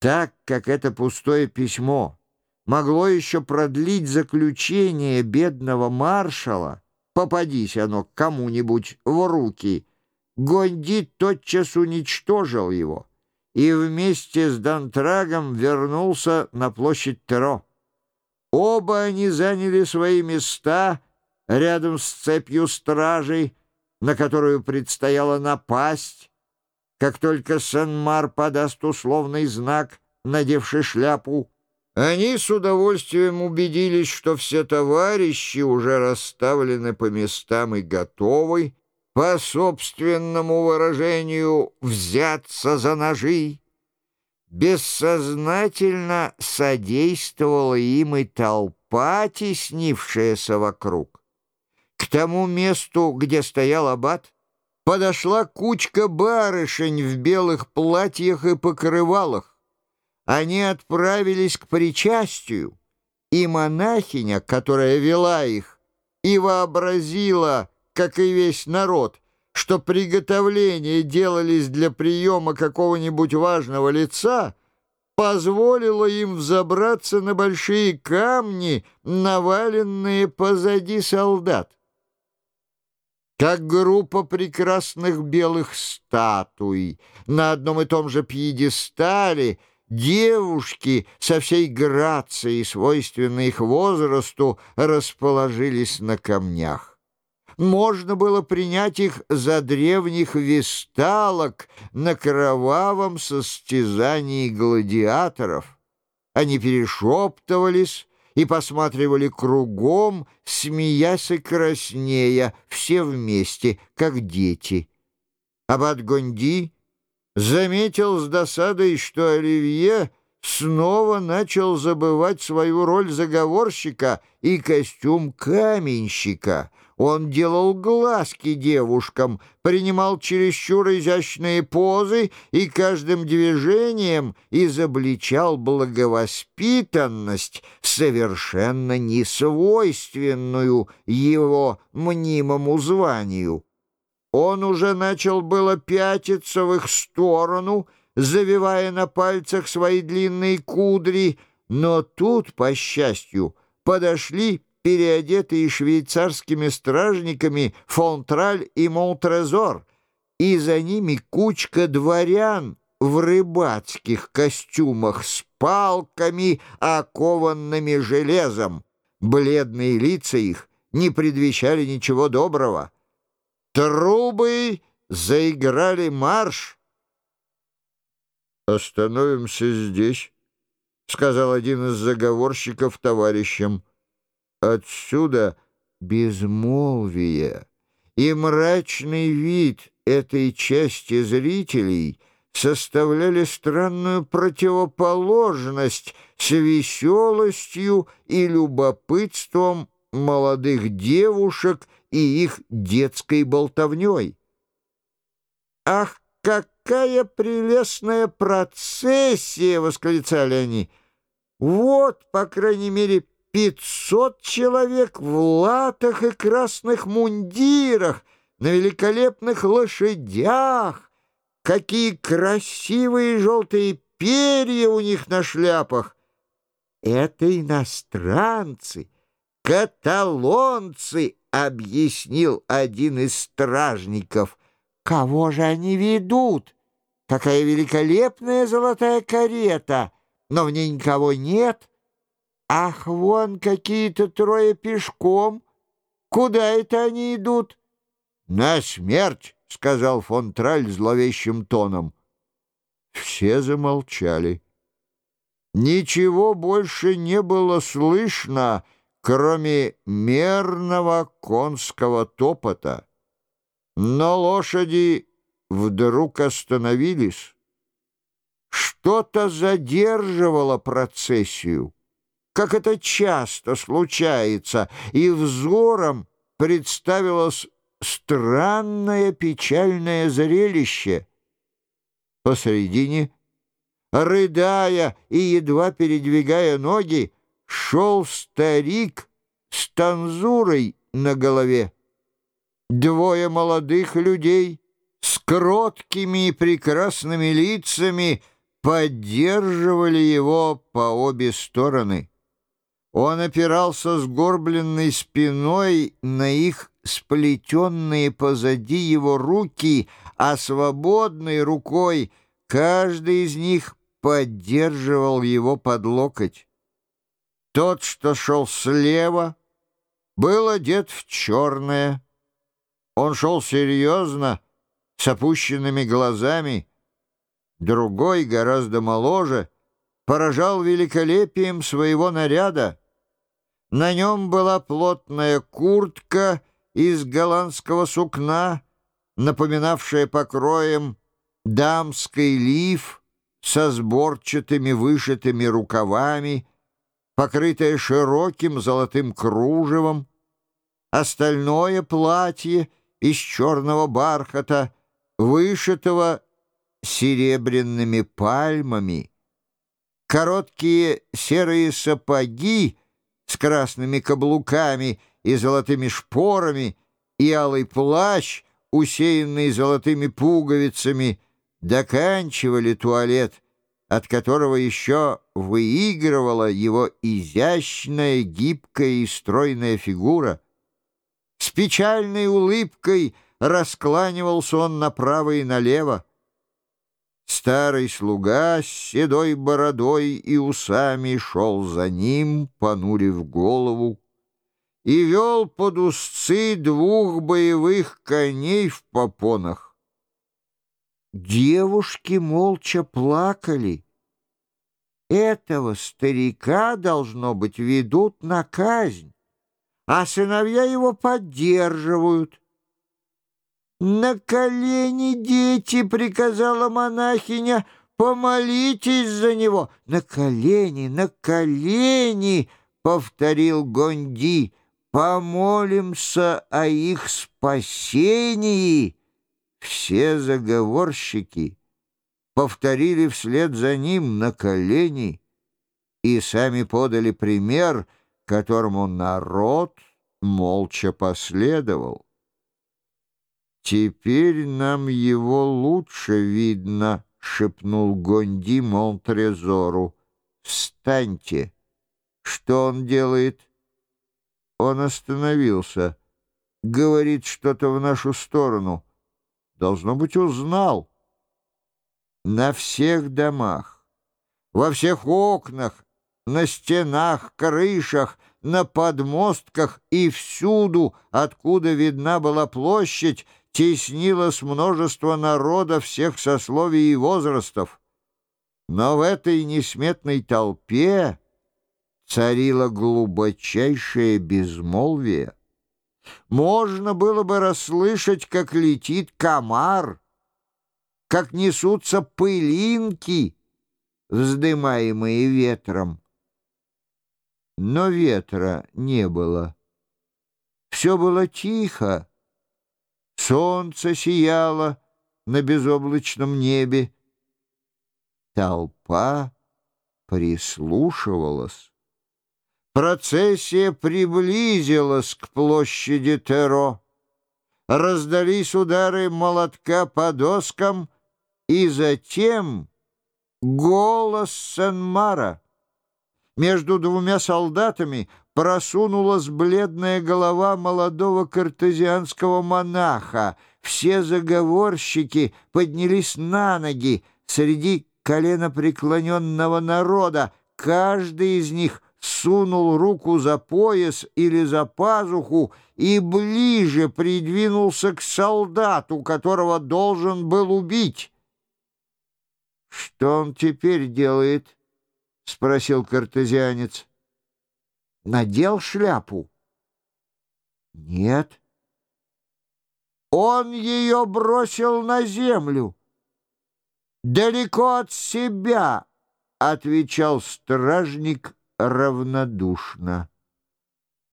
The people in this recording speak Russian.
Так как это пустое письмо. Могло еще продлить заключение бедного маршала, попадись оно кому-нибудь в руки, Гонди тотчас уничтожил его и вместе с Дантрагом вернулся на площадь Теро. Оба они заняли свои места рядом с цепью стражей, на которую предстояло напасть, как только Сен-Мар подаст условный знак, надевший шляпу. Они с удовольствием убедились, что все товарищи уже расставлены по местам и готовы, по собственному выражению, взяться за ножи. Бессознательно содействовала им и толпа, теснившаяся вокруг. К тому месту, где стоял аббат, подошла кучка барышень в белых платьях и покрывалах. Они отправились к причастию, и монахиня, которая вела их, и вообразила, как и весь народ, что приготовления делались для приема какого-нибудь важного лица, позволила им взобраться на большие камни, наваленные позади солдат. Как группа прекрасных белых статуй на одном и том же пьедестале девушки со всей грацией, свойственной их возрасту, расположились на камнях можно было принять их за древних весталок на кровавом состязании гладиаторов. Они перешептывались и посматривали кругом, смеясь и краснея, все вместе, как дети. Аббат Гонди заметил с досадой, что Оливье снова начал забывать свою роль заговорщика и костюм каменщика — он делал глазки девушкам, принимал чересчур изящные позы и каждым движением изобличал благовоспитанность, совершенно несвойственную его мнимому званию. Он уже начал было пятиться в их сторону, завивая на пальцах свои длинные кудри, но тут, по счастью, подошли переодетые швейцарскими стражниками Фонтраль и Монтрезор, и за ними кучка дворян в рыбацких костюмах с палками, окованными железом. Бледные лица их не предвещали ничего доброго. Трубы заиграли марш. «Остановимся здесь», — сказал один из заговорщиков товарищам. Отсюда безмолвие и мрачный вид этой части зрителей составляли странную противоположность с веселостью и любопытством молодых девушек и их детской болтовней. «Ах, какая прелестная процессия!» — восклицали они. «Вот, по крайней мере, Пятьсот человек в латах и красных мундирах, на великолепных лошадях. Какие красивые желтые перья у них на шляпах! Это иностранцы, каталонцы, объяснил один из стражников. Кого же они ведут? Какая великолепная золотая карета! Но в ней никого нет. Ах, вон какие-то трое пешком. Куда это они идут? На смерть, сказал фон Траль зловещим тоном. Все замолчали. Ничего больше не было слышно, кроме мерного конского топота. Но лошади вдруг остановились. Что-то задерживало процессию как это часто случается, и взором представилось странное печальное зрелище. Посредине, рыдая и едва передвигая ноги, шел старик с танзурой на голове. Двое молодых людей с кроткими и прекрасными лицами поддерживали его по обе стороны. Он опирался сгорбленной спиной на их сплетенные позади его руки, а свободной рукой каждый из них поддерживал его под локоть. Тот, что шел слева, был одет в черное. Он шел серьезно, с опущенными глазами. Другой, гораздо моложе, поражал великолепием своего наряда. На нем была плотная куртка из голландского сукна, напоминавшая покроем дамский лиф со сборчатыми вышитыми рукавами, покрытое широким золотым кружевом, остальное платье из черного бархата, вышитого серебряными пальмами, короткие серые сапоги с красными каблуками и золотыми шпорами и алый плащ, усеянный золотыми пуговицами, доканчивали туалет — от которого еще выигрывала его изящная, гибкая и стройная фигура. Печальной улыбкой раскланивался он направо и налево. Старый слуга с седой бородой и усами шел за ним, понурив голову, и вел под узцы двух боевых коней в попонах. Девушки молча плакали. Этого старика, должно быть, ведут на казнь, а сыновья его поддерживают. «На колени, дети!» — приказала монахиня. «Помолитесь за него!» «На колени, на колени!» — повторил Гонди. «Помолимся о их спасении!» Все заговорщики повторили вслед за ним на колени и сами подали пример, которому народ молча последовал. «Теперь нам его лучше видно», — шепнул Гонди Монтрезору. «Встаньте!» «Что он делает?» Он остановился, говорит что-то в нашу сторону — Должно быть, узнал. На всех домах, во всех окнах, на стенах, крышах, на подмостках и всюду, откуда видна была площадь, теснилось множество народа всех сословий и возрастов. Но в этой несметной толпе царило глубочайшее безмолвие можно было бы расслышать, как летит комар, как несутся пылинки, вздымаемые ветром. Но ветра не было. Все было тихо. Солнце сияло на безоблачном небе. Толпа прислушивалась. Процессия приблизилась к площади Теро. Раздались удары молотка по доскам, и затем голос Сен-Мара. Между двумя солдатами просунулась бледная голова молодого картезианского монаха. Все заговорщики поднялись на ноги среди коленопреклоненного народа. Каждый из них — сунул руку за пояс или за пазуху и ближе придвинулся к солдату, которого должен был убить. «Что он теперь делает?» — спросил картезианец. «Надел шляпу?» «Нет». «Он ее бросил на землю, далеко от себя», — отвечал стражник равнодушно.